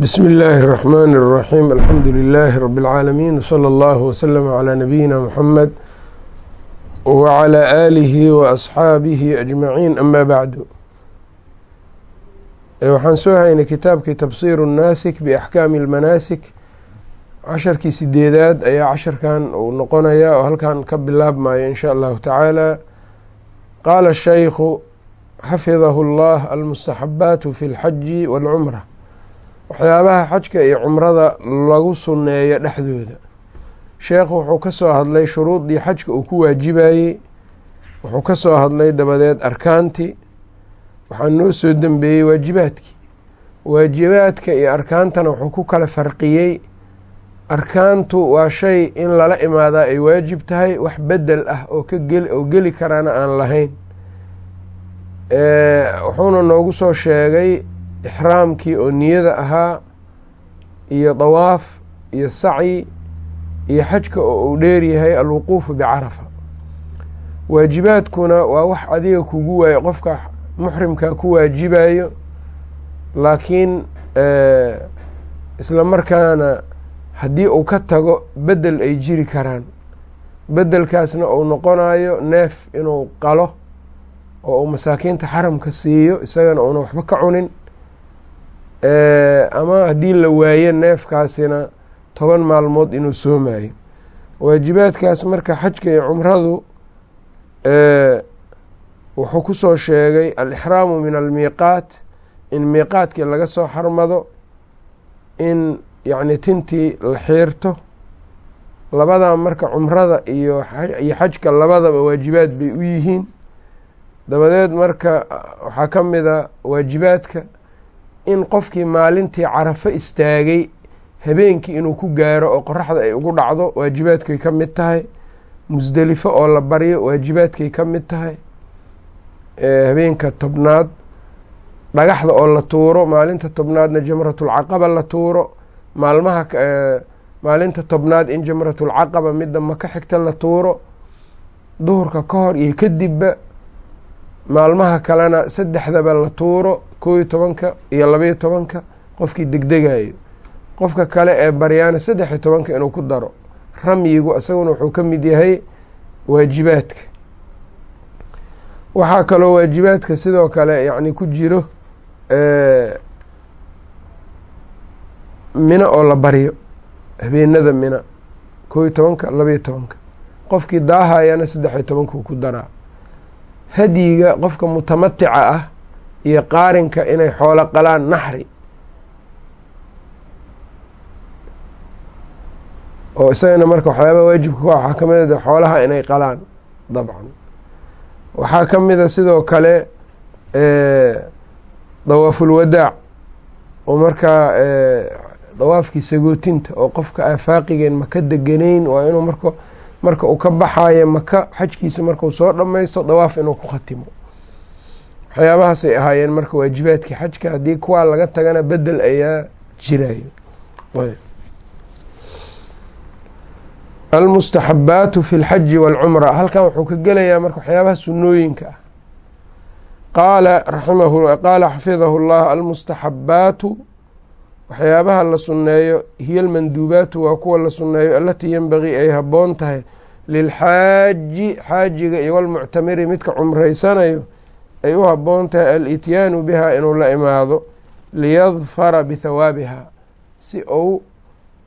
bsmi اllaahi الرaxmaan الraxiim alxamdu lilaahi rabi اlcaalamiin wslى اllah wslm عlى nabiyina mxamed wعlى aalihi waasxaabihi ajmaciin ama bacdu waxaan soo haynay kitaabkii tabsir الnaasik baxkaami اlmanaasik casharkii sideedaad ayaa casharkan uu noqonaya oo halkan ka bilaabmayo in sha allahu tacaala qaala shaykhu xafidahu اllah almustaxabaat fi اlxaji wاlcumra waxyaabaha xajka iyo cumrada lagu sunneeyo dhexdooda. Sheekhu wuxuu ka soo hadlay shuruudii xajka uu ku waajibayey wuxuu ka soo hadlay dabadeed arkaantii waxaa noo soo dembeeyey waajibaadkii. Waajibaadka iyo arkaantana wuxuu ku kala farqiyey arkaantu waa shay in lala imaadaa ay waajib tahay wax bedel ah oo ka geli oo geli karaana aan lahayn. Wuxuuna noogu soo sheegay ixraamkii oo niyada ahaa iyo dawaaf iyo sacyi iyo xajka oo uu dheeryahay alwuquufu bicarafa. Waajibaadkuna waa wax adiga kugu waayo qofka muxrimkaa ku waajibayo laakiin isla markaana haddii uu ka tago bedel ay jiri karaan. Bedelkaasna uu noqonayo neef inuu qalo oo uu masaakiinta xaramka siiyo isagana uuna waxba ka cunin ama haddii la waayo neefkaasina toban maalmood inuu soomayo waajibaadkaas marka xajka iyo cumradu wuxuu ku soo sheegay alixraamu min almiiqaat in miiqaadkii laga soo xarmado in yacni tintii la xiirto. Labada marka cumrada iyo iyo xajka labadaba waajibaad bay u yihiin. Dabadeed marka waxaa ka mida waajibaadka in qofkii maalintii carafo istaagay habeenkii inuu ku gaaro oo qoraxda ay ugu dhacdo waajibaadkay ka mid tahay. Musdelifo oo la baryo waajibaadkay ka mid tahay. Habeenka tobnaad dhagaxda oo la tuuro maalinta tobnaadna jamratulcaqaba la tuuro. Maalmaha maalinta tobnaad in jamratulcaqaba midda maka xigta la tuuro. Duhurka ka hor iyo kadibba maalmaha kalena saddexdaba la tuuro koo iyo tobanka iyo labaiyo tobanka qofkii degdegayo qofka kale ee baryaana saddex iyo tobanka inuu ku daro ramyigu isaguna wuxuu ka mid yahay waajibaadka. Waxaa kaloo waajibaadka sidoo kale yacni ku jiro mina oo la baryo habeenada mina koo iyo tobanka labaiyo tobanka. Qofkii daahayana saddex iyo tobankuu ku daraa hadyiga qofka mutamatica ah iyo qaarinka inay xoolo qalaan naxri. oo isagana marka waxyaaba waajibka ku waxaa ka mid a xoolaha inay qalaan dabcan. Waxaa ka mida sidoo kale dawaafulwadaac oo markaa dawaafkii sagootinta oo qofka aafaaqigeen maka deganayn waa inuu marka marka uu ka baxayo maka xajkiisa markuu soo dhammaysto dawaaf inuu ku khatimo. Waxyaabahaasay ahaayeen marka waajibaadkii xajka haddii kuwaa laga tagana bedel ayaa jirayo almustaxabaatu fi lxaji waalcumra halkan wuxuu ka gelayaa marka waxyaabaha sunooyinka ah qaala xafidahu llah almustaxabaatu waxyaabaha la sunneeyo hiya almanduubaatu waa kuwa la sunneeyo alatii yenbagii ay habboon tahay lilxaaji xaajiga iyo walmuctamiri midka cumraysanayo ay u habboon tahay alityaanu bihaa inuu la imaado liyadfara bithawaabiha si uu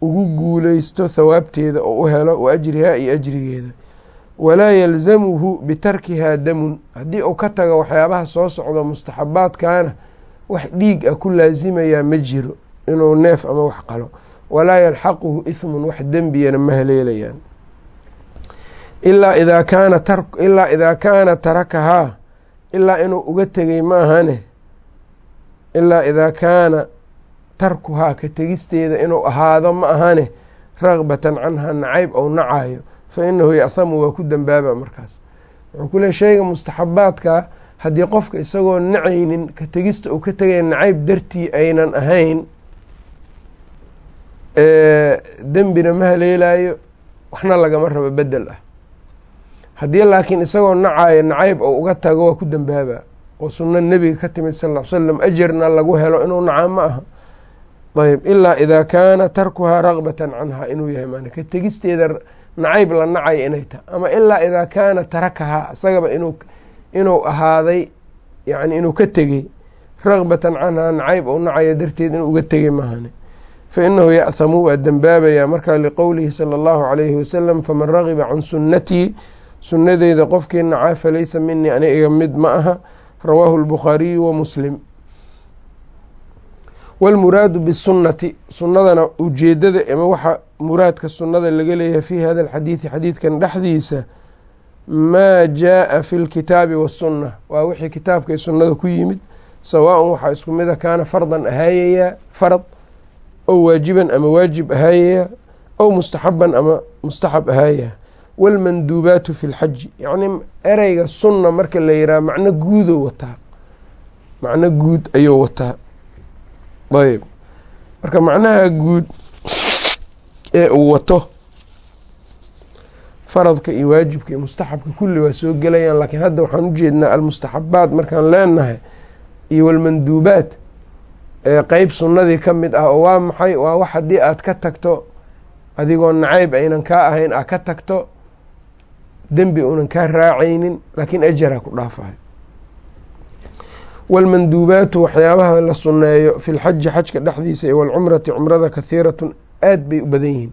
ugu guuleysto thawaabteeda oo u helo wa ajrihaa iyo ajrigeeda. Walaa yalzamuhu bitarkihaa damun haddii uu ka tago waxyaabaha soo socdo mustaxabaadkana wax dhiig ah ku laasimayaa ma jiro inuu neef ama wax qalo. Walaa yalxaquhu ithmun wax dembiyana ma haleelayaan. Ilaa idaa kaana tarakahaa ilaa inuu uga tegay ma ahane. Ilaa idaa kaana tarkuhaa ka tegisteeda inuu ahaado ma ahane. Ragbatan canha nacayb ou nacayo fa inahu ya'hamu waa ku dembaaba markaas. Wuxuu ku shayga mustaxabaadka haddii qofka isagoo nacaynin ka tegista uu ka tegaya nacayb dartii aynan ahayn dembina ma haleelayo waxna lagama rabo bedel ah. Haddii laakiin isagoo nacayo nacayb ou uga tago waa ku dembaaba oo sunno nebiga ka timid sal l slam ajarna lagu helo inuu nacaa ma aha. Ayb ilaa idaa kaana tarkuhaa ragbatan canhaa inuu yahay maan ka tegisteeda nacayb la nacaya inay tahay. Ama ilaa idaa kaana tarakahaa isagaba inuu ahaaday yani inuu ka tegey ragbatan canhaa nacayb ou nacaya darteed inuu uga tegay mahane fa inahu ya'hamu waa dembaabayaa markaa liqowlihi sala allahu calayhi wasalam faman ragiba can sunnatii sunnadeyda qofkii nacaa falaysa minii ani iga mid ma aha rawaahu lbukhaariyu wa muslim wاlmuraadu bالsunati sunadana ujeedada ama waxa muraadka sunada laga leeyahay fi hada اlxadiidi xadiidkan dhexdiisa maa jaءa fi اlkitaabi waالsuna waa wixii kitaabka i sunada ku yimid sawaaء waxaa isku mida kaana fardan ahaayayaa farad ow waajiban ama waajib ahaayayaa ow mustaxaban ama mustaxab ahaayayaa wاlmanduubaatu fi اlxaji yacni ereyga sunna marka la yiraha macno guudoo wataa macno guud ayuu wataa ayb marka macnaha guud ee uu wato faradka iyo waajibka iyo mustaxabka kulli waa soo gelayaan laakiin hadda waxaan ujeednaa almustaxabaat markaan leenahay iyo walmanduubaat ee qeyb sunnadii ka mid ah oo waa maxay waa wax haddii aad ka tagto adigoo nacayb aynan kaa ahayn aad ka tagto dembi unan kaa raacaynin laakiin ajaraa ku dhaafayo wاlmanduubaatu waxyaabaha la suneeyo fi lxaji xajka dhexdiisa iyo wاlcumrati cumrada kahiiratun aad bay u badan yihiin.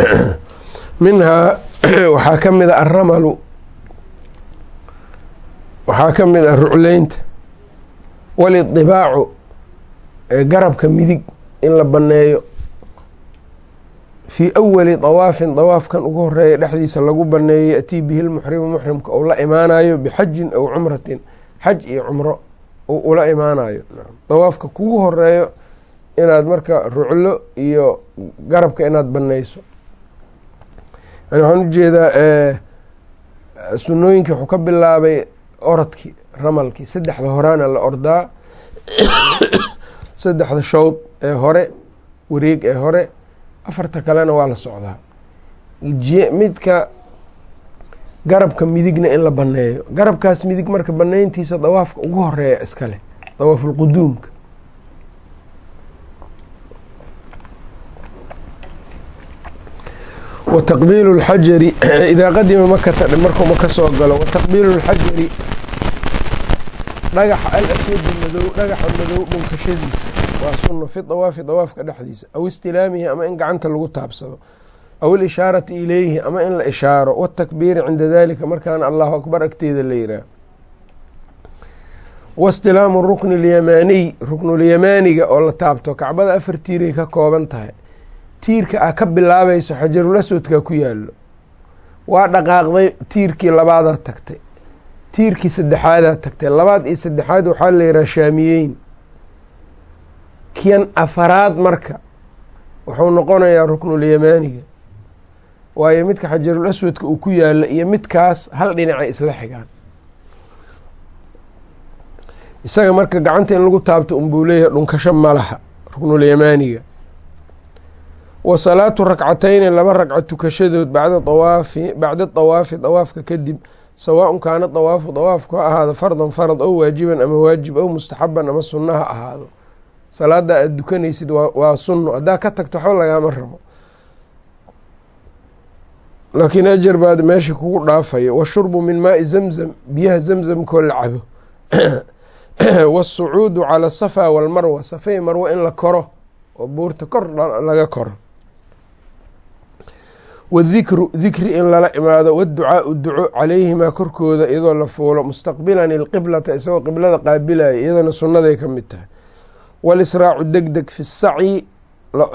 Minhaa waxaa ka mid a alramalu waxaa ka mid a rucleynta. Walidibaacu garabka midig in la baneeyo. Fii awali dawaafin dawaafkan ugu horreeya dhexdiisa lagu baneeyo yatii bihi lmuxrimu muxrimka uu la imaanayo bixajin aw cumratin. Xaj iyo cumro uu ula imaanayo dawaafka kugu horeeyo inaad marka ruclo iyo garabka inaad baneyso yani waxaan u jeedaa sunooyinkii wuxuu ka bilaabay orodkii ramalkii saddexda horaana la ordaa. Saddexda showd ee hore wareeg ee hore afarta kalena waa la socdaa. Midka garabka midigna in la baneeyo garabkaas midig marka baneyntiisa dawaafka ugu horreeya iskale dawaafulquduumka wa taqbiilu lxajari idaa qadima makata markuu maka soo galo wa taqbiilu lxajari dhagaxa al aswadi madow dhagaxa madow dhunkashadiisa waa sunno fi dawaafi dawaafka dhexdiisa. Aw istilaamihi ama in gacanta lagu taabsado. Aw ilishaarati ileyhi ama in la ishaaro. Watakbiiri cinda dalika markaana allahu akbar agteeda la yihaah wastilaamu rukni lyamaaniy ruknulyamaaniga oo la taabto. Kacbada afar tiiray ka kooban tahay tiirka a ka bilaabayso xajarul aswadka ku yaalo waa dhaqaaqday tiirkii labaadaa tagtay. Tiirkii saddexaadaa tagtay. Labaad iyo saddexaad waxaa la yihaha shaamiyeyn. Kian afaraad marka wuxuu noqonayaa ruknulyamaaniga waayo midka xajarul aswadka uu ku yaalo iyo midkaas hal dhinacay isla xigaan. Isaga marka gacanta in lagu taabto unbuu leeyahay dhunkasho malaha ruknulyamaaniga wa salaatu rakcatayni laba ragco tukashadood bacda awaafi bacda dawaafi dawaafka kadib sawaaun kaana dawaafu dawaafku ha ahaado fardan farad ow waajiban ama waajib ow mustaxaban ama sunno ha ahaado. Salaada aada dukanaysid waa sunno haddaa ka tagto waxba lagaama rabo. Laakiin ajar baad meesha kugu dhaafayo washurbu min maai zamzam biyaha zamzamkoo la cabo. Wasucuudu cala safa walmarwa safay marwo in la koro oo buurta kor laga koro wadikru dikri in lala imaado waducaau duco calayhimaa korkooda iyadoo la fuulo mustaqbilan ilqiblata isagoo qiblada qaabilaya iyadana sunnaday ka mid tahay. Walisraacu deg deg fi sacyi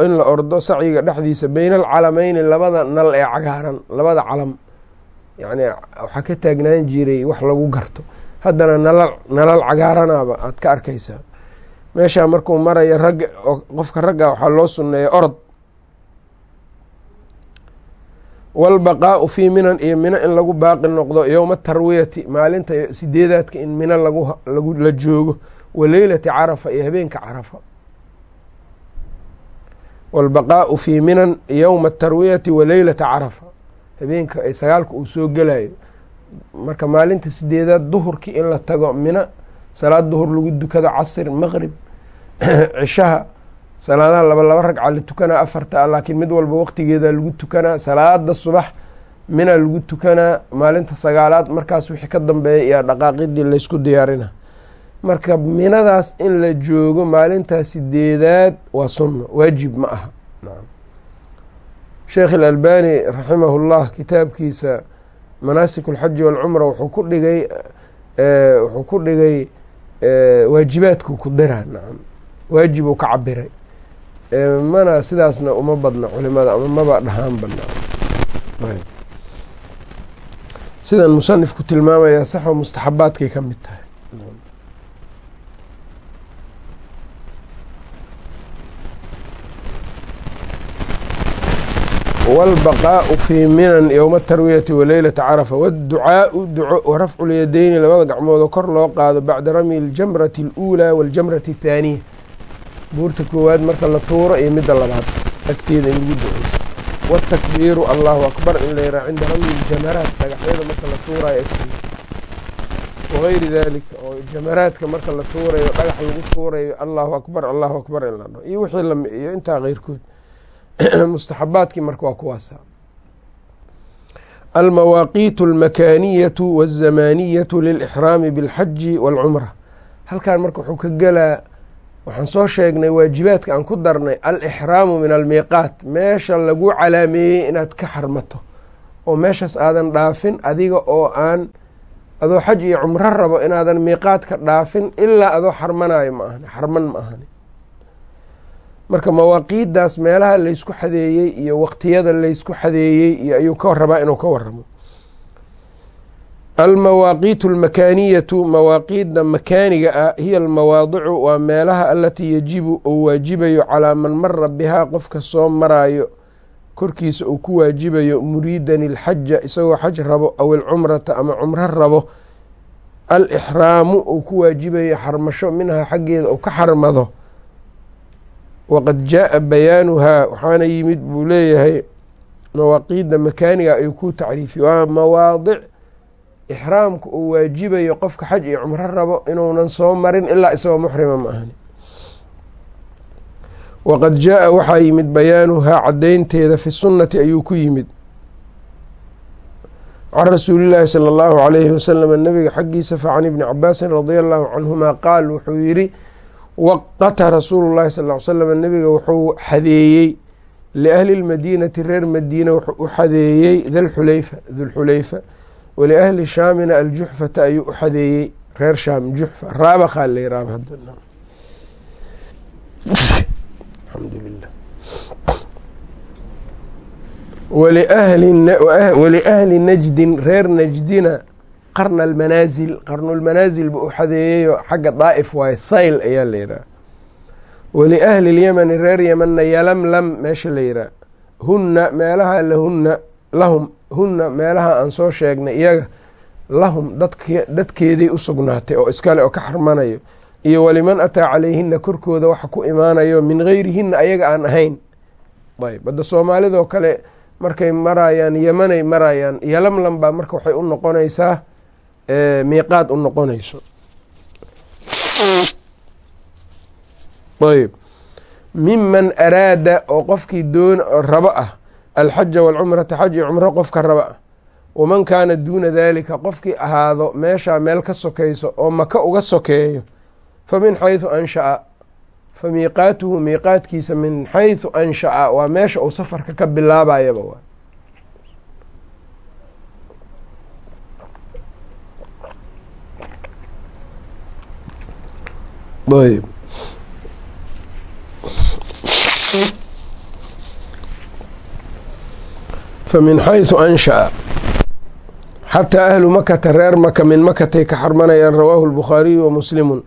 in la ordo sacyiga dhexdiisa beyna alcalameyni labada nal ee cagaaran labada calam. Yacni waxaa ka taagnaan jiray wax lagu garto. Haddana nalal cagaaranaba aada ka arkaysaa. Meeshaa markuu maraya ragga qofka ragga waxaa loo sunneeya orod walbaqaau fii minan iyo mino in lagu baaqi noqdo yowma tarwiyati maalinta sideedaadka in mino la joogo wa leylati carafa iyo habeenka carafa walbaqaau fii minan yowma atarwiyati wa leylata carafa habeenka ay sagaalka uu soo gelayo marka maalinta sideedaad duhurkii in la tago mina salaad duhur lagu dukado casir maqrib cishaha salaadaha laba laba ragca la tukanaa afarta a laakiin mid walba waqtigeeda lagu tukanaa salaada subax mina lagu tukanaa maalinta sagaalaad markaas wixii ka dambeeya iyo dhaqaaqidii laysku diyaarina marka minadaas in la joogo maalintaa sideedaad waa sunno waajib ma aha. Sheekh ilalbani raximahu llah kitaabkiisa manaasik alxaji walcumra wuxuu ku dhigay wuxuu ku dhigay waajibaadku ku diraa. Nacam waajib uu ka cabiray mana sidaasna uma badna culimada ama maba dhahaan badna sidan musanifku tilmaamayaa saxoo mustaxabaadkay ka mid tahay wاlbaqaau fii minan yowma tarwiyati waleylata carafa wاdducaau duco warafcu lyadeyni labada gacmoodoo kor loo qaado bacda ramyi اljamrati اluulaa waاljamrati اthaaniya buurta koowaad marka la tuuro iyo midda labaad agteeda in lagu duceyso watakbiiru allahu akbar in layraa cinda ramyi jamaraad dhagaxyada marka la tuuraayo agteeda. Wagayri daalika oo jamaraadka marka la tuurayo dhagax lagu tuurayo allahu akbar allahu akbar in la dhaho iyo wixii lami iyo intaa keyrkood. Mustaxabaadkii marka waa kuwaasa almawaaqiitu almakaaniyatu waazamaaniyatu lilixraami bilxaji waalcumra halkan marka wuxuu ka gelaa waxaan soo sheegnay waajibaadka aan ku darnay alixraamu min almiiqaat. Meesha lagu calaameeyey inaad ka xarmato oo meeshaas aadan dhaafin adiga oo aan adoo xaj iyo cumro rabo inaadan miiqaadka dhaafin ilaa adoo xarmanayo ma ahani xarman ma ahani. Marka mawaaqiiddaas meelaha laysku xadeeyey iyo waqtiyada laysku xadeeyey iyo ayuu ka rabaa inuu ka waramo almawaaqiitu almakaaniyatu mawaaqiidda makaaniga ah hiya almawaadicu waa meelaha alatii yajibu uu waajibayo calaa man mara bihaa qofka soo maraayo korkiisa uu ku waajibayo muriidan ilxaja isagoo xaj rabo aw ilcumrata ama cumro rabo. Alixraamu uu ku waajibayo xarmasho minhaa xaggeeda uu ka xarmado. Waqad jaaa bayaanuhaa waxaana yimid buu leeyahay mawaaqiidda makaaniga ayuu ku tacriifiye waa mawaadic ixraamka uu waajibayo qofka xaj iyo cumro rabo inuunan soo marin ilaa isagoo muxrima ma ahani. Waqad jaaa waxaa yimid bayaanuhaa caddaynteeda fi sunnati ayuu ku yimid. Can rasuulillaahi sala allahu calayhi wasalam nabiga xaggiisa fa can ibni cabaasin radia allahu canhuma qaal wuxuu yidhi waqata rasuulu llahi sal ly slam nabiga wuxuu xadeeyey liahli lmadiinati reer madiina wuxuu u xadeeyey dalxulayfa dulxulayfa waliahli shaamina aljuxfata ayuu u xadeeyey reer shaam juxfa raabaqaa la yiraaba alxamdulilah waliahli najdin reer najdina qarna almanaasil qarnulmanaasil ba u xadeeyeyo xagga daa'if waaye sayl ayaa la yidhaha waliahli lyemani reer yemanna yalamlam meesha la yidhaha hunna meelaha lahunna lahum hunna meelaha aan soo sheegnay iyaga lahum dadk dadkeeday u sugnaatay oo iskale oo ka xarmanayo. Iyo waliman ataa calayhina korkooda waxa ku imaanayo min geyrihinna ayaga aan ahayn. Ayb hadda soomaalidoo kale markay marayaan yemanay marayaan yalamlam baa marka waxay u noqonaysaa miiqaad u noqonayso. Ayb. Miman araada oo qofkii doon rabo ah alxaja walcumrata xaj iyo cumro qofka raba. Waman kaana duuna dalika qofkii ahaado meeshaa meel ka sokayso oo maka uga sokeeyo fa min xayثu ansha'a. Fa miiqaatuhu miiqaadkiisa min xayثu ansha'a waa meesha uu safarka ka bilaabayaba waa. Ayb fa min xaysu ansha'a. Xataa ahlu makata reer maka min makatay ka xarmanayaan rawaahu lbukhaariyu wa muslimun.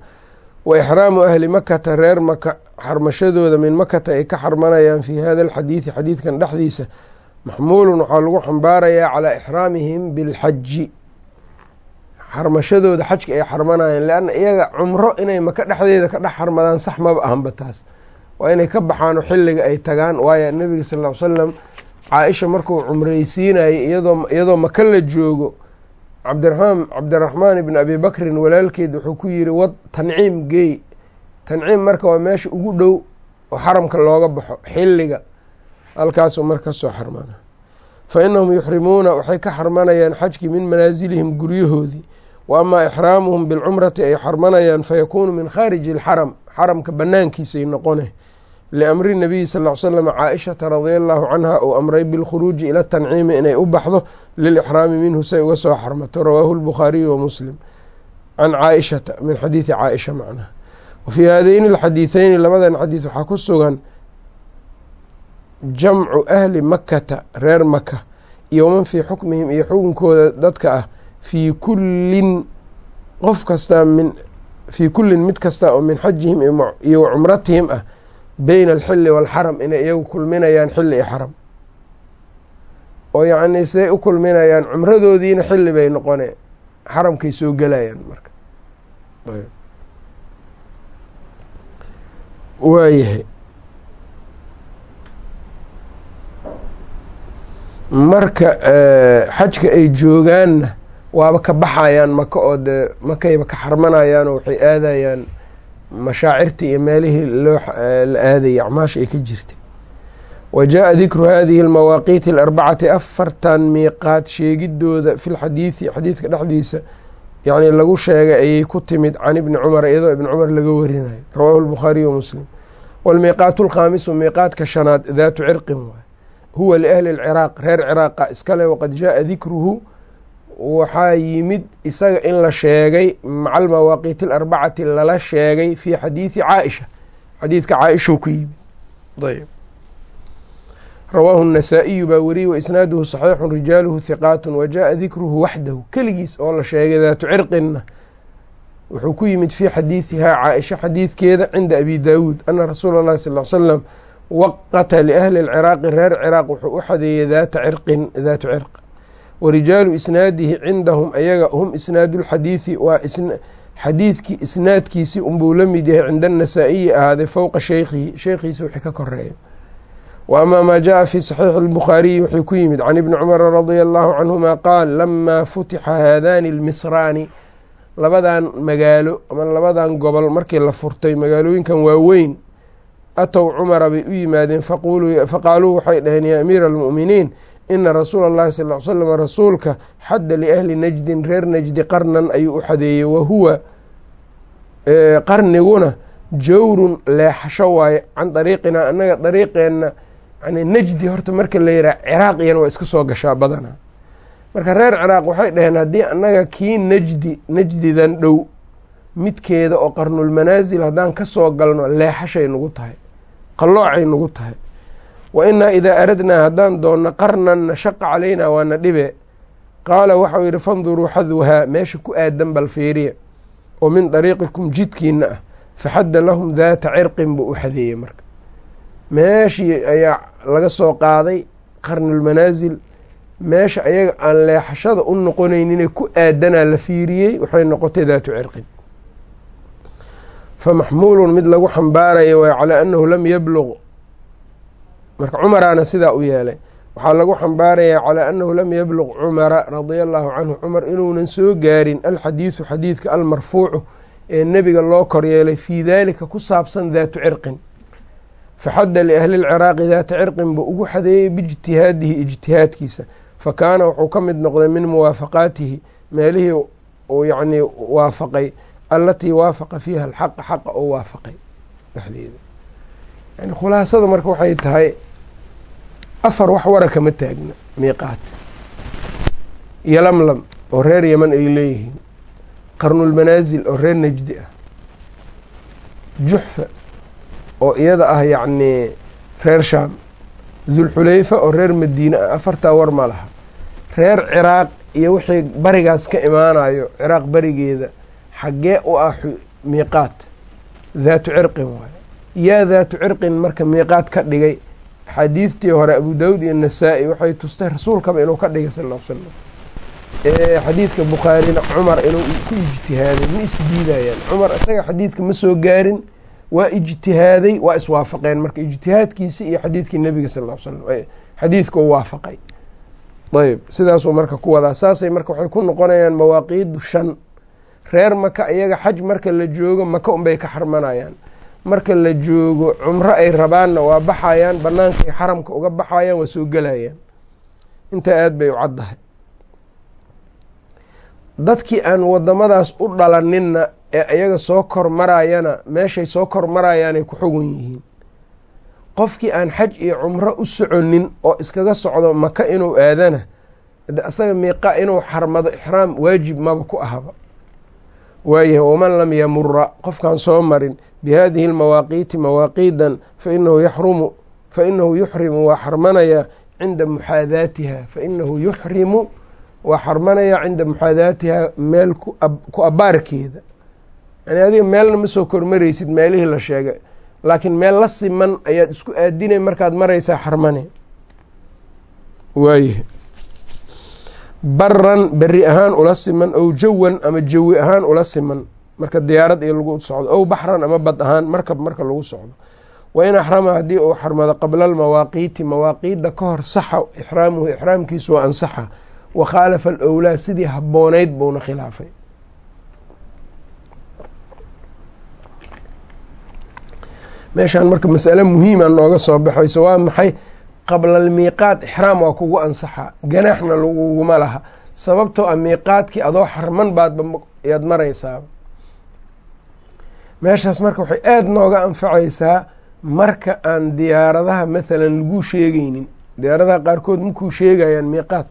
Wa ixraamu ahli makata reer maka xarmashadooda min makata ay ka xarmanayaan fii hada alxadiidi xadiidkan dhexdiisa. Maxmuulun waxaa lagu xambaarayaa calaa ixraamihim bilxaji xarmashadooda xajka ay xarmanayaan leanna iyaga cumro inay maka dhexdeeda ka dhex xarmadaan sax maba ahanba taas. Waa inay ka baxaano xilliga ay tagaan waayo nabiga sal l l salam caa-isha markuu cumreysiinayay iyadoo iyadoo maka la joogo cabdiraxmaan ibn abi bakrin walaalkeed wuxuu ku yiri wad tanciim geey tanciim marka waa meesha ugu dhow oo xaramka looga baxo xilliga. Halkaasuu marka ka soo xarmana. Fa inahum yuxrimuuna waxay ka xarmanayaan xajkii min manaasilihim guryahoodii. Wa amaa ixraamuhum bilcumrati ay xarmanayaan fayakuunu min khaariji alxaram xaramka banaankiisay noqone liamri nabiyi sal l slam caaishata radia allahu canha uu amray bilkhuruuji ila tanciimi inay u baxdo lilixraami minhu say uga soo xarmato rawaahu lbukhaariyu wa muslim can caaishata min xadiidi caaisha macnaha wa fii haadeyni alxadiideyni labadan xadiid waxaa ku sugan jamcu ahli makata reer maka iyo waman fii xukmihim iyo xukunkooda dadka ah fii kullin qof kastaa min fii kullin mid kasta oo min xajihim iyo cumratihim ah beyna alxili waalxaram inay iyagu kulminayaan xili iyo xaram. oo yacnii siday u kulminayaan cumradoodiina xili bay noqoneen xaramkay soo gelayaan marka. Waayahay. Marka xajka ay joogaanna waaba ka baxayaan maka oo dee makayba ka xarmanayaan oo waxay aadayaan mashaacirtii iyo meelihii loo la aadayay acmaasha ay ka jirtay. Wa jaa dikru hadihi almawaaqiiti alarbacati afartan miiqaad sheegidooda fi lxadiidi xadiidka dhexdiisa. Yacni lagu sheegay ayay ku timid can ibni cumar iyadoo ibni cumar laga warinayo. Rawaahu lbukhaariy wa muslim. Waalmiiqaatu alkhaamisu miiqaadka shanaad daatu cirqin waay. Huwa liahli lciraaq reer ciraaqa iskale waqad jaaa dikruhu waxaa yimid isaga in la sheegay maca almawaaqiiti alarbacati lala sheegay fi xadiidi caaisha xadiidka caaisha ku yimid ayb rawaahu النasaaئiyu baa weriyey waisnaaduhu صaxiixu rijaaluhu hiqaat wajaءa dikruhu waxdahu keligiis oo la sheegay daatu cirqinna wuxuu ku yimid fii xadiidihaa caaisha xadiidkeeda cinda abi daawuud ana rasuula اllahi sal ly slam waqata liahli اlciraaqi reer ciraaq wuxuu u xadeeyey daata cirqin daatu cirq warijaalu isnaadihi cindahum ayaga hum isnaadu lxadiidi waa xadiidkii isnaadkiisi unbuu la mid yahay cinda anasaa'iyi ahaaday fowqa sheykhihi sheykhiisa wixii ka koreeya wa amaa maa jaءa fi saxiixi اlbukhaariyi wuxuu ku yimid can ibni cumara radia allahu canhuma qaal lamaa futixa haadani اlmisraani labadan magaalo ama labadan gobol markii la furtay magaalooyinkan waaweyn atow cumara bay u yimaadeen faqaaluu waxay dhaheen yaa amiira almu'miniin ina rasuula اllahi sal ly slam rasuulka xadda liahli najdin reer najdi qarnan ayuu u xadeeyey wahuwa qarniguna jawrun leexasho waaye can dariiqinaa annaga dariiqeenna yani najdi horta marka la yidhaha ciraaqiyana waa iska soo gashaa badanaa marka reer ciraaq waxay dhaheen haddii annaga kii najdi najdidan dhow midkeeda oo qarnulmanaasil haddaan ka soo galno leexashay nagu tahay qalloocay nagu tahay wa inaa idaa aradnaa haddaan doonno qarnan nashaqa calaynaa waana dhibe. Qaala waxau yidhi fanduruu xadwahaa meesha ku aadan bal fiiriya oo min dariiqikum jidkiina ah faxadda lahum daata cirqin buu u xadeeyey marka. Meeshii ayaa laga soo qaaday qarnulmanaasil meesha ayaga aan leexashada u noqonayninee ku aadanaa la fiiriyey waxay noqotay daatu cirqin. Fa maxmuulun mid lagu xambaaraya waay calaa annahu lam yabluq marka cumaraana sidaa u yeelay waxaa lagu xambaarayaa calaa annahu lam yabluq cumara radia allahu canhu. Cumar inuunan soo gaarin alxadiidu xadiidka almarfuucu ee nebiga loo koryeelay fii daalika ku saabsan daatu cirqin. Faxadda liahli lciraaqi daata cirqin buu ugu xadeeyey biijtihaadihi ijtihaadkiisa. Fa kaana wuxuu ka mid noqday min muwaafaqaatihi meelihii uu yacnii waafaqay allatii waafaqa fiiha alxaqa xaqa oo waafaqay. Dhexdeeda. Yani khulaasada marka waxay tahay afar wax wara kama taagna miiqaat yolamlam oo reer yeman ay leeyihiin. Qarnulmanaasil oo reer najdi ah. Juxfa oo iyada ah yacnii reer shaam. Dulxulayfa oo reer madiine ah. Afartaa war ma laha. Reer ciraaq iyo wixii barigaas ka imaanayo ciraaq barigeeda xaggee u ah miiqaat daatu cirqin waayo yaa daatu cirqin marka miiqaat ka dhigay xadiidtii hore abu daawud iyo nasaa-i waxay tustay rasuulkaba inuu ka dhigay sal l slam xadiidka bukhaarina cumar inuu ku ijtihaaday ma isdiidayaan cumar isaga xadiidka ma soo gaarin waa ijtihaaday waa iswaafaqeen. Marka ijtihaadkiisi iyo xadiidkii nebiga sal l slam xadiidka u waafaqay. Ayb sidaasuu marka ku wadaa. Saasay marka waxay ku noqonayaan mawaaqiidu shan. Reer maka iyaga xaj marka la joogo maka unbay ka xarmanayaan marka la joogo cumro ay rabaanna waa baxayaan bannaankay xaramka uga baxayaan waa soo gelayaan. Intaa aada bay u caddahay. Dadkii aan wadamadaas u dhalaninna ee iyaga soo kormarayana meeshay soo kormarayaanay ku xugun yihiin. Qofkii aan xaj iyo cumro u soconin oo iskaga socdo maka inuu aadana isaga miiqa inuu xarmado ixraam waajib maba ku ahaba waayahay waman lam yamura qofkaan soo marin bihadihi lmawaaqiiti mawaaqiidan fainahu yaxrumu fainahu yuxrimu waa xarmanayaa cinda muxaadaatiha fainahu yuxrimu waa xarmanayaa cinda muxaadaatiha meel ku abaarkeeda yani adiga meelna ma soo kormareysid meelihii la sheegay. Laakiin meel la siman ayaad isku aadinay markaad maraysaa xarmane waayahay baran beri ahaan ula siman ow jawan ama jawi ahaan ula siman. Marka diyaarad iyo lagu socdo ow baxran ama bad ahaan markab marka lagu socdo. Wa in axrama haddii uu xarmado qabla almawaaqiiti mawaaqiidda ka hor saxa ixraamuhu ixraamkiisu waa ansaxa. Wa khaalafa alowlaa sidii habbooneyd buuna khilaafay. Meeshaan marka masale muhiima nooga soo baxayso waa maxay qabla almiiqaat ixraam waa kugu ansaxa ganaaxna laguguma laha. Sababtoo a miiqaadkii adoo xarman baadba yaad maraysaaba meeshaas marka waxay aada nooga anfacaysaa marka aan diyaaradaha mathalan lagu sheegaynin. Diyaaradaha qaarkood makuu sheegayaan miiqaad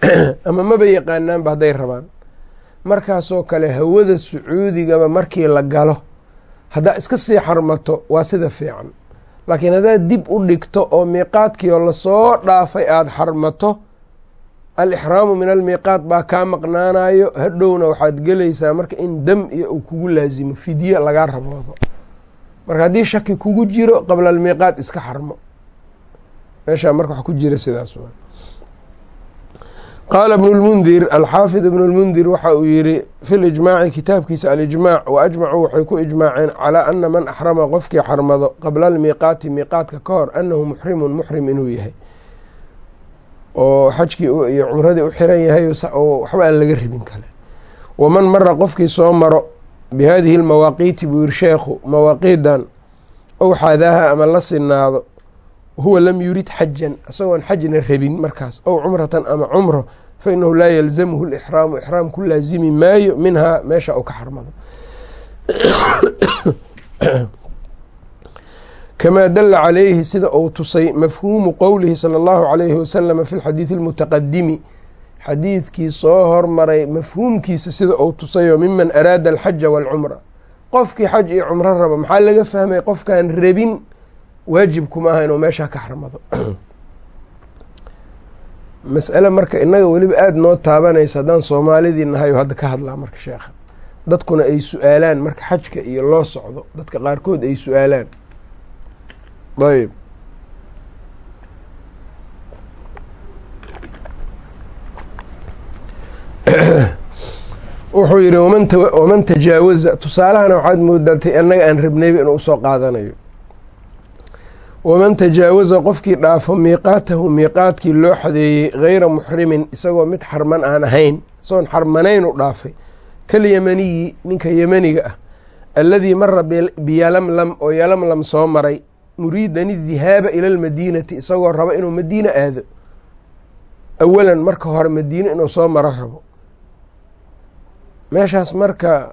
ama maba yaqaanaanba hadday rabaan. Markaasoo kale hawada sacuudigaba markii la galo haddaa iska sii xarmato waa sida fiican laakiin haddaad dib u dhigto oo miiqaadkii oo la soo dhaafay aada xarmato alixraamu min almiiqaat baa kaa maqnaanayo hadhowna waxaad gelaysaa marka in dam iyo uu kugu laasimo fidye lagaa raboodo. Marka haddii shaki kugu jiro qabla almiiqaat iska xarmo. Meeshaa marka wax ku jira sidaas qaala ibnu lmundir alxaafid ibnu lmundir waxa uu yihi fi lijmaaci kitaabkiisa alijmaac wa ajmacuu waxay ku ijmaaceen calaa ana man axrama qofkii xarmado qabla almiiqaati miiqaatka ka hor annahu muxrimun muxrim inuu yahay. Oo xajkii iyo cumradii u xiran yahay oo waxba aan laga ribin kale. Waman mara qofkii soo maro bi hadihi lmawaaqiiti buu yiri sheekhu mawaaqiidan ow xaadaaha ama la sinaado huwa lam yurid xajan isagoon xajna rabin markaas ow cumratan ama cumro fa inahu laa yalzamhu lixraamu ixraam ku laazimi maayo minhaa meesha uu ka xarmado kamaa dala calayhi sida uu tusay mafhuumu qowlihi sala allahu calayhi wasalama fi lxadiidi almutaqadimi xadiidkii soo hormaray mafhuumkiisa sida uu tusayoo miman araada alxaja waalcumra qofkii xaj iyo cumro raba maxaa laga fahmay qofkaan rabin waajib kuma aha inuu meeshaa ka xarmado mas'ale marka innaga weliba aada noo taabanaysa haddaan soomaalidii nahay oo hadda ka hadlaa marka sheekha dadkuna ay su'aalaan marka xajka iyo loo socdo dadka qaarkood ay su'aalaan. Ayb wuxuu yihi waman tajaawaza. Tusaalahana waxaad moodaatay annaga aan rabnayba inuu u soo qaadanayo waman tajaawaza qofkii dhaafo miiqaatahu miiqaadkii loo xadeeyey gayra muxrimin isagoo mid xarman aan ahayn isagoon xarmanayn u dhaafay kalyamaniyi ninka yemaniga ah alladii mara biyalamlam oo yalamlam soo maray muriidan idihaaba ila lmadiinati isagoo rabo inuu madiine aado. Awalan marka hore madiine inuu soo maro rabo. Meeshaas marka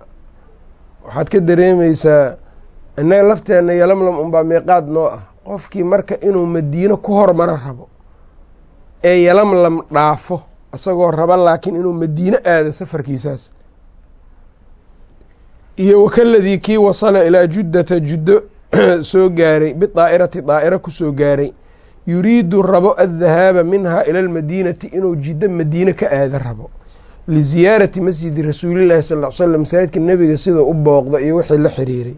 waxaad ka dareemeysaa innaga lafteenna yalamlam unbaa miiqaad noo ah qofkii marka inuu madiino ku hormaro rabo ee yalamlam dhaafo isagoo raba laakiin inuu madiine aado safarkiisaas. Iyo wakaladii kii wasala ilaa juddata juddo soo gaaray bidaa'irati daa'iro ku soo gaaray yuriidu rabo addahaaba minha ila almadiinati inuu jiddo madiine ka aado rabo. Liziyaarati masjidi rasuulillahi sal l slam masaajidka nebiga sidau u booqdo iyo wixii la xiriiray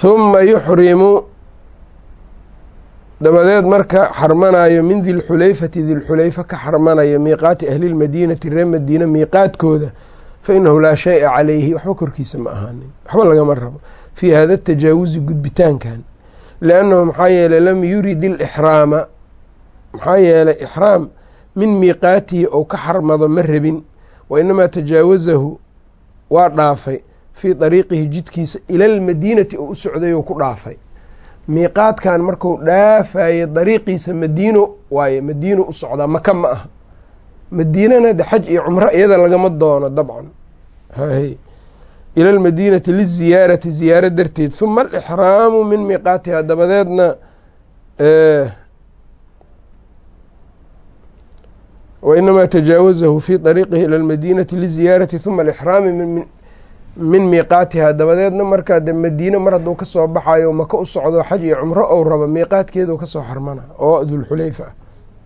huma yuxrimu dabadeed marka xarmanayo min dilxulayfati dilxulayfa ka xarmanayo miiqaati ahlilmadiinati reer madiine miiqaadkooda fa inahu laa shay-a calayhi waxba korkiisa ma ahaanin waxba lagama rabo. Fii hada tajaawuzi gudbitaankan liannahu maxaa yeeley lam yurid ilixraama maxaa yeelay ixraam min miiqaatihi ou ka xarmado ma rabin wa inamaa tajaawazahu waa dhaafay fii dariiqihi jidkiisa ila almadiinati oo u socday ou ku dhaafay. Miiqaadkan marku dhaafaye dariiqiisa madiino waaye madiino u socdaa maka ma aha. Madiinana de xaj iyo cumro iyada lagama doono dabcan. Ila almadiinati liziyaarati ziyaaro darteed. Huma alixraamu min miiqaatiha dabadeedna wa inamaa tajaawazahu fii dariiqihi ila almadiinati liziyaarati huma alixraami min miiqaatiha dabadeedna markaa de madiine mar hadduu ka soo baxayo maka u socdo xaj iyo cumro ou rabo miiqaadkeedu ka soo xarmana oo dulxulayfa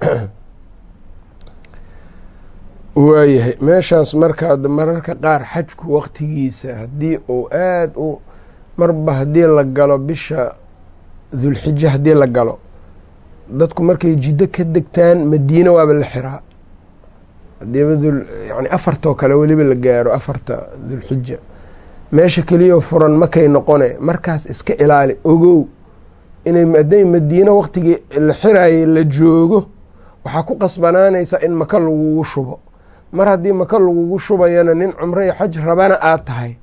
ah waayahay meeshaas markaa mararka qaar xajku waqtigiisa haddii uu aada u marba haddii la galo bisha dulxija haddii la galo dadku markay jiddo ka degtaan madiine waaba la xiraa. Hadiiba yani afartoo kale weliba la gaaro afarta dulxija meesha keliya furan makay noqone. Markaas iska ilaali ogow. Inay haday madiine waqtigii la xiraayay la joogo waxaa ku qasbanaanaysa in maka lagugu shubo. Mar haddii maka lagugu shubayana nin cumro iyo xaj rabana aad tahay.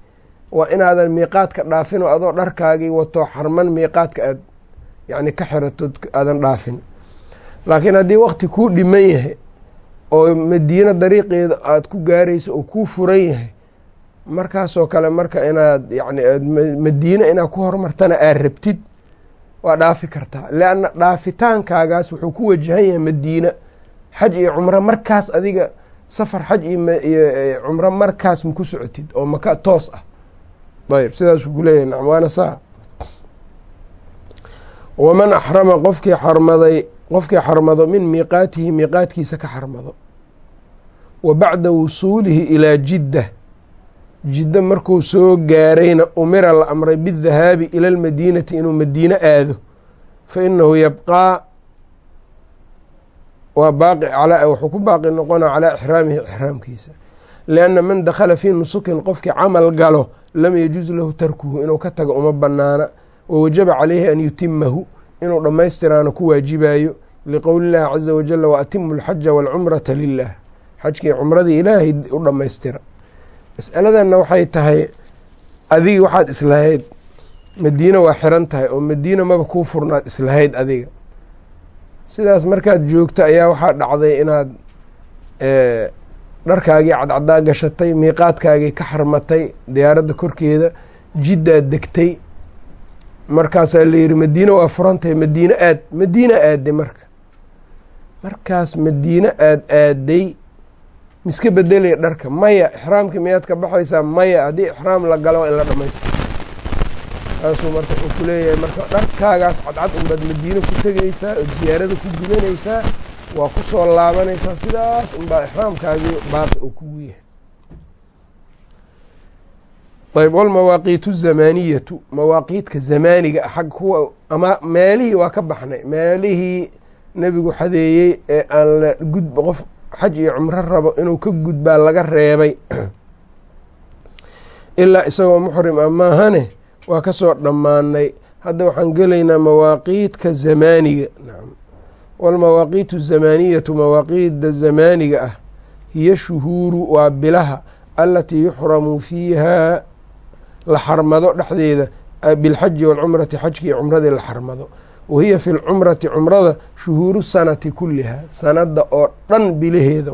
Waa inaadan miiqaadka dhaafin oo adoo dharkaagii wato xarman miiqaadka aad yani ka xirato aadan dhaafin. Laakiin haddii waqti kuu dhiman yahay oo madiino dariiqeeda aada ku gaarayso oo kuu furan yahay markaasoo kale marka inaad yani madiine inaad ku hormartana aad rabtid waa dhaafi kartaa leanna dhaafitaankaagaas wuxuu ku wajahan yahay madiina. Xaj iyo cumro markaas adiga safar xaj iyo cumro markaas maku socotid oo maka toos ah. Ayb sidaasuu kuleeyahay nacam waana saa. Waman axrama qofkii xarmaday qofkii xarmado min miiqaatihi miiqaadkiisa ka xarmado. Wa bacda wusuulihi ilaa jidda jidda markuu soo gaarayna umira la amray bidahaabi ila almadiinati inuu madiine aado fa inahu yabqaa waa baaqi wuxuu ku baaqi noqonaa calaa ixraamihi ixraamkiisa. Lianna man dakhala fii nusukin qofkii camal galo lam yajuz lahu tarkuhu inuu ka tago uma banaana wawajaba calayhi an yutimahu inuu dhammaystiraano ku waajibayo liqowli llahi caza wajala waatimu alxaja waalcumrata lilah xajkii cumradii ilaahay u dhammaystira masaladanna waxay tahay adigi waxaad islahayd madiine waa xiran tahay oo madiina maba kuu furnaad islahayd adiga. Sidaas markaad joogto ayaa waxaa dhacday inaad dharkaagii cadcadaa gashatay miiqaadkaagii ka xarmatay diyaaradda korkeeda jiddaad degtay. Markaasaa la yihi madiine waa furantahay madiine aad madiine aadday marka. Markaas madiine aad aaday miska bedelaya dharka. Maya ixraamkii miyaad ka baxaysaa? Maya haddii ixraam la galo in la dhamaystiro saasuu marka uu ku leeyahay. Marka dharkaagaas cadcad unbaad madiine ku tegaysaa ood siyaarada ku gudanaysaa waa ku soo laabanaysaa. Sidaas unbaa ixraamkaagii baaqi uu kugu yahay. Ayb walmawaaqiitu zamaaniyatu. Mawaaqiidka zamaaniga xag kuwa ama meelihii waa ka baxnay. Meelihii nebigu xadeeyey ee aan la gud qof xaj iyo cumro rabo inuu ka gudbaa laga reebay. Ilaa isagoo muxrim ah maahane waa ka soo dhammaanay. Hadda waxaan gelaynaa mawaaqiidka zamaaniga. Walmawaaqiitu zamaaniyatu mawaaqiida zamaaniga ah hiyo shuhuuru waa bilaha alatii yuxramu fiiha la xarmado dhexdeeda bilxaji waalcumrati xajkii cumradii la xarmado wahiya fi lcumrati cumrada shuhuuru sanati kuliha sanada oo dhan bilaheeda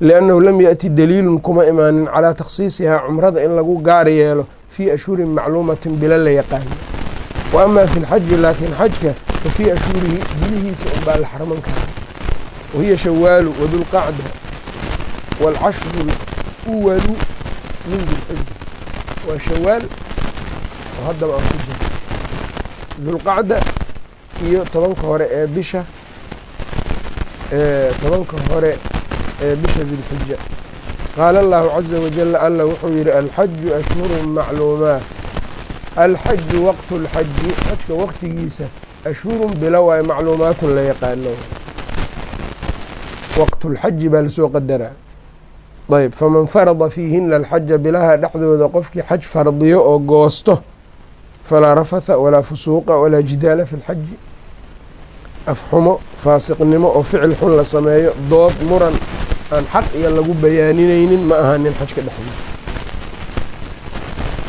liannahu lam yaأti daliilun kuma imaanin calaa takhsiisihaa cumrada in lagu gaar yeelo fii ashhurin macluumatin bila la yaqaano. Wa amaa fi lxaji laakiin xajka fa fii ashhurihi bilihiisa unbaa la xarman karaa. Wahiya shawaalu wadulqacda waalcashru uwalu min dilxija waa shawaal oo haddaba aan ku jiro dulqacda iyo tobanka hore ee bisha tobanka hore ee bisha dilxija qaala allahu caza wajala alla wuxuu yihi alxaju ashhurun macluumaat. Alxaju waqtu lxaji xajka waqtigiisa ashhurun bila waayo macluumaatun la yaqaano. Waqtu lxaji baa la soo qadaraa. Ayb faman farada fiihina alxaja bilaha dhexdooda qofkii xaj fardiyo oo goosto falaa rafatha walaa fusuuqa walaa jidaala fi lxaji afxumo faasiqnimo oo ficil xun la sameeyo dood muran aan xaq iyo lagu bayaaninaynin ma ahanin xajka dhexdiisa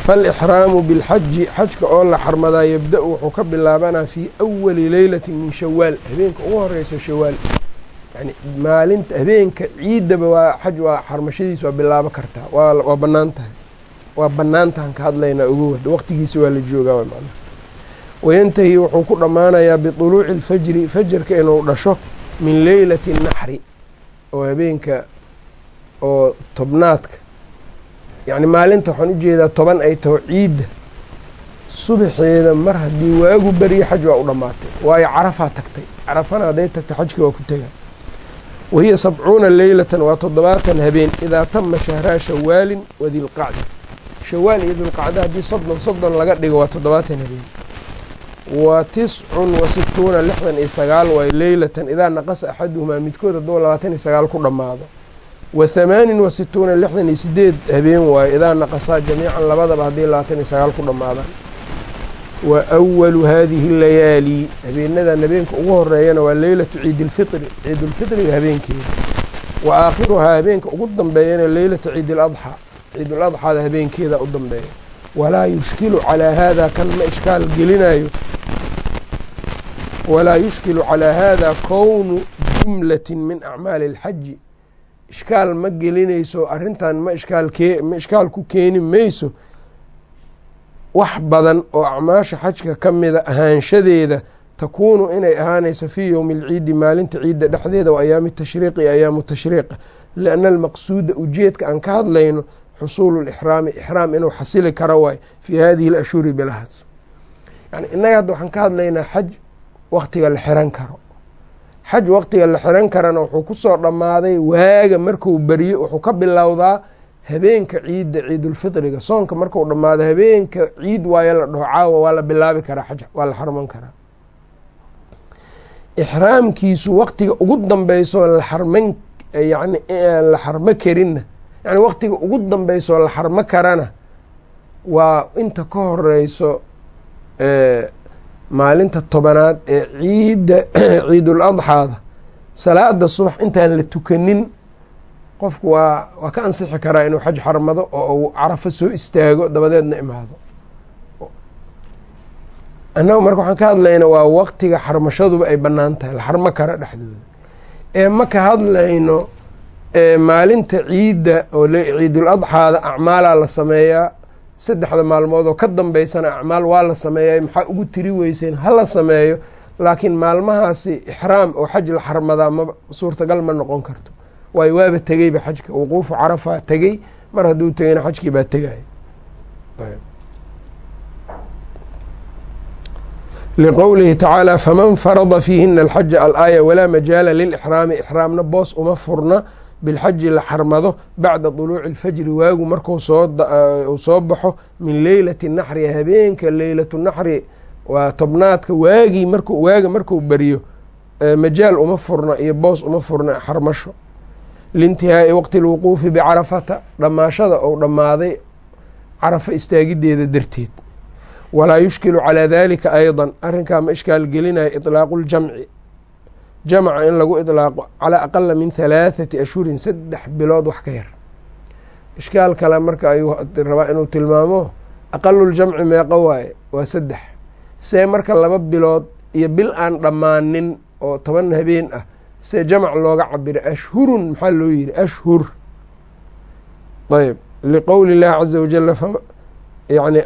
falixraamu bilxaji xajka oo la xarmadaa yabda-u wuxuu ka bilaabanaa fii awali leylati min shawaal habeenka ugu horeyso shawaal yani maalinta habeenka ciidaba waa xaj waa xarmashadiis waa bilaabo kartaa waa bannaan tahay waa banaantahan ka hadlaynaa ugu wada waqtigiisa waa la joogaa man wayantahi wuxuu ku dhammaanayaa biطuluuci اlfajri fajarka inuu dhasho min leylati الnaxri oo habeenka oo tobnaadka yacni maalinta waxaan ujeedaa toban ay taho ciidda subaxeeda mar haddii waagu beriya xaj waa u dhammaatay waayo carafaa tagtay carafana hadday tagtay xajka waa ku tegaa wahiya sabcuuna leylatan waa toddobaatan habeen idaa tama shahraa shawaalin wa dilqacda shawaal iyo dilqacda haddii soddon soddon laga dhigo waa toddobaatan habeen wa tiscun wa situuna lixdan iyo sagaal waay leylatan idaa naqasa axaduhumaa midkood hadduu labaatan iyo sagaal ku dhammaado. Wa hamaanin wa situuna lixdan iyo sideed habeen waayo idaa naqasaa jamiican labadaba haddii labaatan iyo sagaal ku dhammaadaan. Wa awalu haadihi layaali habeenadan habeenka ugu horeeyana waa leylatu ciidilfitri ciidulfitriga habeenkeeda. Wa aakhiruhaa habeenka ugu dambeeyana leylata ciidiladxaa ciiduladxaada habeenkeeda u dambeeya. Walaa yushkilu calaa haadaa kan ma ishkaal gelinayo walaa yushkilu calaa haadaa kownu jumlatin min acmaali alxaji. Ishkaal ma gelinayso arrintan ma ishkaal kee ma ishkaal ku keeni mayso. Wax badan oo acmaasha xajka ka mida ahaanshadeeda takuunu inay ahaanayso fii yowmi alciidi maalinta ciidda dhexdeeda wa ayaami tashriiqi iyo ayaamu tashriiqa lianna almaqsuuda ujeedka aan ka hadlayno xusuulu lixraami ixraam inuu xasili karo waay fii hadihi alashhuri bilahaas yani innaga hadda waxaan ka hadlaynaa xaj waktiga la xiran karo. Xaj waktiga la xiran karana wuxuu ku soo dhammaaday waaga marku beriyo wuxuu ka bilowdaa habeenka ciidda ciidulfitriga. Soonka marku dhammaado habeenka ciid waayo la dhaho caawa waa la bilaabi karaa xaj waa la xarman karaa. Ixraamkiisu waktiga ugu dambeysoo la xarman yani la xarmo karinna yani waktiga ugu dambeysoo la xarmo karana waa inta ka horeyso maalinta tobanaad ee ciidda ciidul adxaada. Salaada subax intaan la tukanin qofku waa waa ka ansixi karaa inuu xaj xarmado oo uu carafo soo istaago dabadeedna imaado. Annagu marka waxaan ka hadlayna waa waktiga xarmashaduba ay bannaan tahay la xarmo kara dhexdooda. Ee ma ka hadlayno maalinta ciidda oo ciidul acmaalaa la sameeyaa saddexda maalmood oo ka dambeysana acmaal waa la sameeya maxaa ugu tiri weyseen ha la sameeyo laakiin maalmahaasi ixraam oo xaj la xarmadaa ma suurtagal ma noqon karto. Waayo waaba tegeyba xajka wuquufu carafa tegey mar hadduu tegeyna xajkii baa tegaya liqowlihi tacaala faman farada fiihina alxaja alaaya walaa majaala lilixraami ixraamna boos uma furna bilxaji la xarmado bacda duluuci alfajri waagu marku soouu soo baxo min leylati naxri habeenka leylatu naxri waa tobnaadka waagii mark waaga marku beriyo majaal uma furna iyo boos uma furna xarmasho liintihaa'i waqti lwuquufi bicarafata dhammaashada ou dhammaaday carafa istaagideeda darteed walaa yushkilu calaa dalika ayضa arrinkaa ma ishkaal gelinayo iطlaaqu ljamci jamca in lagu iطlaaqo calaa aqala min halaaثati ashhurin saddex bilood wax ka yar ishkaal kale marka ayuu rabaa inuu tilmaamo aqaluljamci meeqo waaye waa saddex see marka laba bilood iyo bil aan dhammaanin oo toban habeen ah see jamc looga cabira ashhurun maxaa loo yihi ashhur ayb liqowli اllahi caza wajala yani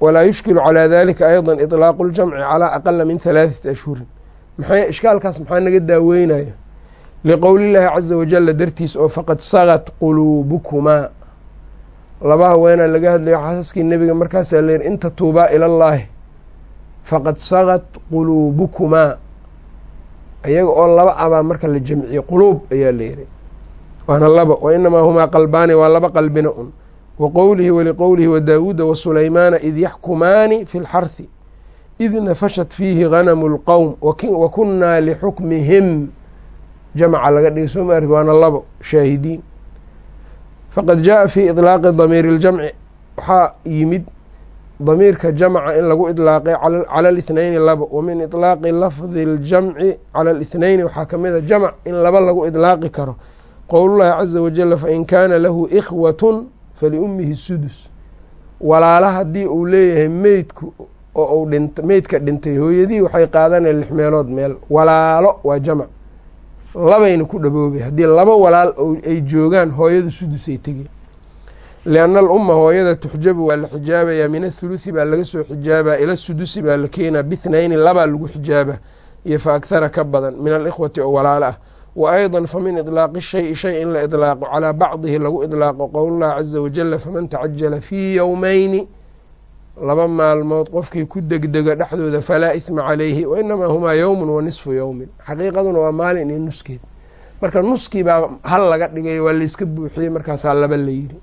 walaa yushkilu calaa dalika ayضa iطlaaqu اljamci calaa aqala min halaaثati ashhurin maxay ishkaalkaas maxaa naga daaweynaya liqowli llaahi caza wajala dartiis oo faqad sagad quluubukumaa laba haweenaa laga hadlayo xaasaskii nebiga markaasaa la yihi inta tuubaa ilallaahi faqad sagad quluubukumaa iyaga oo laba abaa marka la jamciye quluub ayaa la yihi waana laba wa inamaa humaa qalbaani waa laba qalbina un. Wa qowlihi waliqowlihi wadaawuuda wasuleymaana id yaxkumaani fi lxarhi id nafashat fiihi ganamu lqowm wa kunnaa lixukmihim jamca laga dhigay soo maarti waana labo shaahidiin faqad jaءa fii iطlaaqi damiiri اljamci waxaa yimid damiirka jamca in lagu idlaaqay cala lithnayni laba wa min iطlaaqi lafdi اljamci cala lithnayni waxaa kamid a jamc in laba lagu idlaaqi karo qowlullahi caza wajala fain kaana lahu ikhwatun faliummihi sudus walaala haddii uu leeyahay meydku oo uu dhin meydka dhintay hooyadii waxay qaadanaya lix meelood meel walaalo waa jamc labayna ku dhaboobay haddii laba walaal ay joogaan hooyada sudusay tegeen lianna alumma hooyada tuxjabu waa la xijaabayaa min athuluthi baa laga soo xijaabaa ila sudusi baa la keenaa bithnayni labaa lagu xijaaba iyo fa akhara ka badan min alikhwati oo walaalo ah wa ayضa famin iطlaaqi shayi shay in la iطlaaqo calaa bacdihi lagu iطlaaqo qowlullahi caza wajala faman tacajala fii yowmeyni laba maalmood qofkii ku degdega dhexdooda falaa ihma calayhi wainamaa humaa yowmun wa nisfu yowmin xaqiiqaduna waa maalin iyo nuskeed marka nuskii baa hal laga dhigay waa layska buuxiyey markaasaa laba la yiri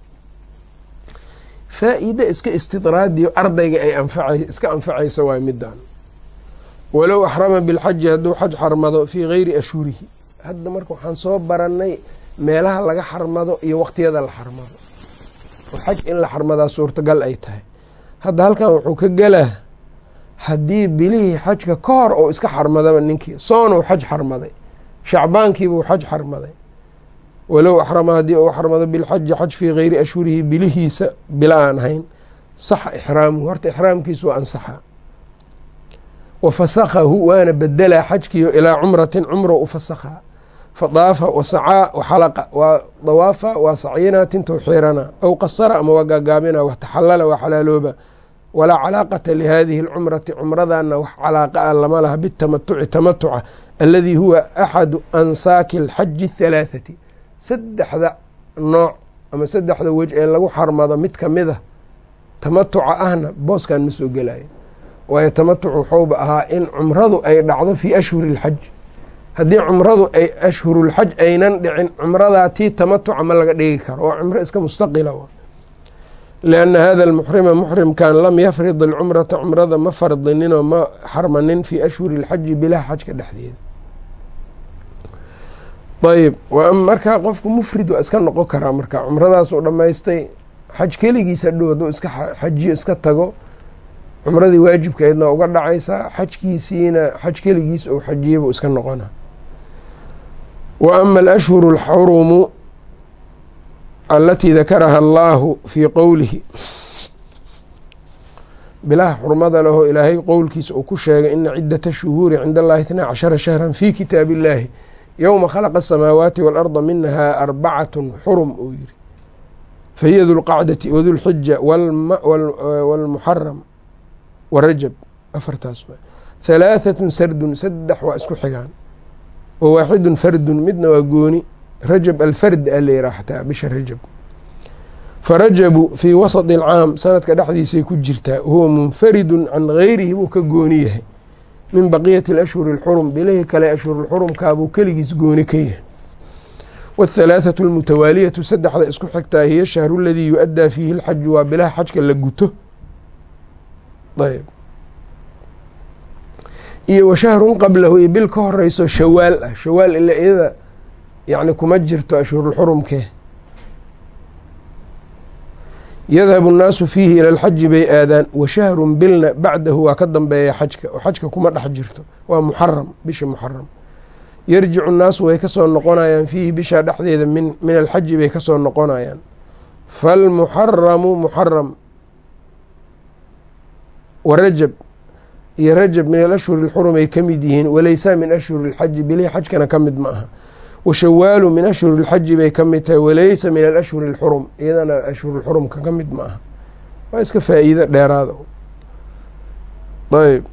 faa-iide iska istidraadiyo ardayga ay anfaca iska anfacaysa waay midaan walow axrama bilxaji hadduu xaj xarmado fii geyri ashhurihi hadda marka waxaan soo baranay meelaha laga xarmado iyo waqtiyada la xarmado. Oo xaj in la xarmadaa suurtagal ay tahay hadda halkan wuxuu ka gelaa haddii bilihii xajka ka hor ou iska xarmadaba ninkii soonuu xaj xarmaday shacbaankiibuu xaj xarmaday. Walow axrama haddii uu xarmado bilxaji xaj fii geyri ashhurihi bilihiisa bila aan ahayn saxa ixraamuhu horta ixraamkiisu waa ansaxa. Wa fasakahu waana bedelaa xajkiio ilaa cumratin cumro u fasakhaa fadaafa wasacaa waxalaqa waa dawaafa waa sacyinaa tintou xiirana aw qasara ama waa gaagaabina wax taxalala waa xalaalooba walaa calaaqata lihadihi alcumrati cumradana wax calaaqa ah lama laha bitamatuci tamatuca aladii huwa axadu ansaaki alxaji athalaathati saddexda nooc ama saddexda wej ee lagu xarmado mid ka mid a tamatuca ahna booskan ma soo gelayo waayo tamatuc wuxuuba ahaa in cumradu ay dhacdo fii ashhuri اlxaj haddii cumradu ay ashhurulxaj aynan dhicin cumradaa tii tamatuca ma laga dhigi karo waa cumro iska mustaqila lianna hada almuxrima muxrimkan lam yafrid alcumrata cumrada ma fardininoo ma xarmanin fii ashhuri اlxaji bilaha xajka dhexdeeda ayb markaa qofku mufrid waa iska noqon karaa marka cumradaasuu dhammaystay xaj keligiisa dhow hadduu iska xajiyo iska tago cumradii waajibkeedna uga dhacaysaa xajkiisiina xaj keligiis ou xajiya buu iska noqona wa ama alashhuru alxurumu alatii dakaraha allaahu fii qowlihi bilaha xurmada leho ilaahay qowlkiisa uu ku sheegay ina ciddata shuhuuri cinda allahi itnaa cashara shahran fi kitaabi illaahi yowma khalaqa asamaawaati waalarda minahaa arbacatun xurum uu yiri fahiya dulqacdati wadulxija waalmuxaram warajab afartaas halaahatun sardun saddex waa isku xigaan. Wa waaxidun fardun midna waa gooni rajab alfard a layraa xataa bisha rajab farajabu fii wasati alcaam sanadka dhexdiisay ku jirtaa huwa munfaridun can gayrihi buu ka gooni yahay min baqiyati alashhuri alxurum bilihii kale ashhurulxurumkaabuu keligiis gooni ka yahay waathalaathatu almutawaaliyatu saddexda isku xigtaa hiya shahru aladii yu-addaa fiihi alxaju waa bilaha xajka la guto ayb iyo wa shahrun qablahu iyo bil ka horeyso shawaal ah shawaal ila iyada yacni kuma jirto ashhurulxurumkee yadhabu nnaasu fiihi ila alxaji bay aadaan wa shahrun bilna bacdahu waa ka dambeeya xajka oo xajka kuma dhex jirto. Waa muxaram bisha muxaram yarjicu nnaasu way ka soo noqonayaan fiihi bishaa dhexdeeda min min alxaji bay ka soo noqonayaan. Falmuxaramu muxaram wa rajab iyo rajab min alashhuri alxurum ay ka mid yihiin walaysa min ashhuri alxaji bilihii xajkana ka mid ma aha washawaalu min ashhuri اlxaji bay ka mid tahay walaysa min alashhuri اlxurum iyadana ashhur lxurumka ka mid ma aha waa iska faa-iido dheeraada ayb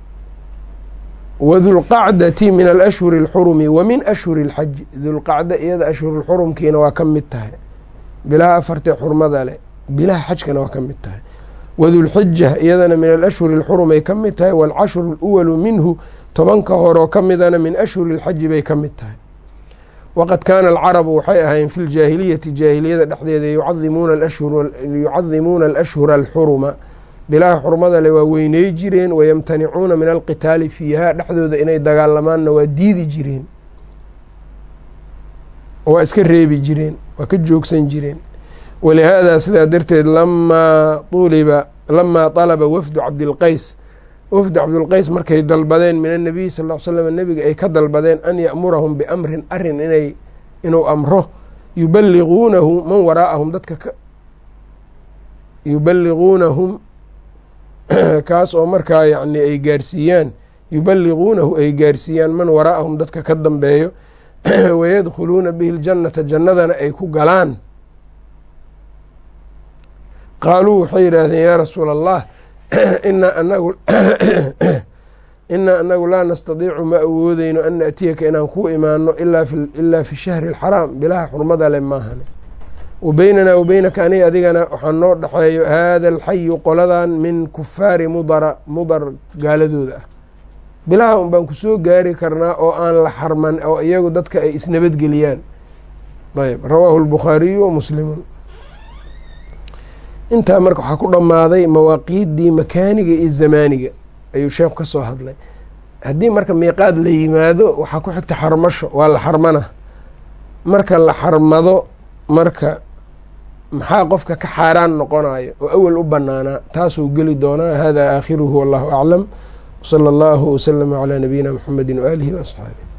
wadulqacdati min alashhuri اlxurumi wa min ashhuri اlxaji dulqacda iyada ashhurulxurumkiina waa ka mid tahay bilaha afartee xurmada leh bilaha xajkana waa ka mid tahay wadulxija iyadana min alashhuri اlxurum ay ka mid tahay waalcashhuru اluwalu minhu tobanka horoo ka midana min ashhuri اlxaji bay ka mid tahay waqad kaana alcarabu waxay ahaayeen fi ljaahiliyati jaahiliyada dhexdeeda yucadimuuna alashhura alxuruma bilaha xurmada le waa weyney jireen wayamtanicuuna min alqitaali fiiha dhexdooda inay dagaalamaanna waa diidi jireen waa iska reebi jireen waa ka joogsan jireen walihaada sidaa darteed lamaa dalaba wafdu cabdilqays wafdu cabdilqays markay dalbadeen min annabiy sal l slam nebiga ay ka dalbadeen an ya'murahum biamrin arrin inay inuu amro yubaliguunahu man waraa'ahum dadka ka yubaliguunahum kaas oo markaa yacni ay gaarsiiyaan yubaliguunahu ay gaarsiiyaan man waraa'ahum dadka ka dambeeyo wayadkhuluuna bihi ljannata jannadana ay ku galaan. Qaaluu waxay yidhaahdeen yaa rasuula allah inaa anagu laa nastadiicu ma awoodeyno an naأtiyaka inaan ku imaano ilaa fi shahri اlxaraam bilaha xurmada le maahane. Wa beynanaa wa beynaka aniga adigana waxaa noo dhexeeyo haada alxayu qoladan min kufaari mudara mudar gaaladooda. Ah bilaha un baan ku soo gaari karnaa oo aan la xarman oo iyagu dadka ay isnabadgeliyaan. Ayb rawaahu lbukhaariyu wa muslimun intaa marka waxaa ku dhammaaday mawaaqiiddii makaaniga iyo zamaaniga ayuu sheekhu ka soo hadlay. Haddii marka miiqaad la yimaado waxaa ku xigta xarmasho waa la xarmana. Marka la xarmado marka maxaa qofka ka xaaraan noqonayo oo awel u banaanaa taasuu geli doonaa. Hada aakhiruhu wallahu aclam. Wsala allahu waslama calaa nabiyina mxamedi waaalihi waasxaabih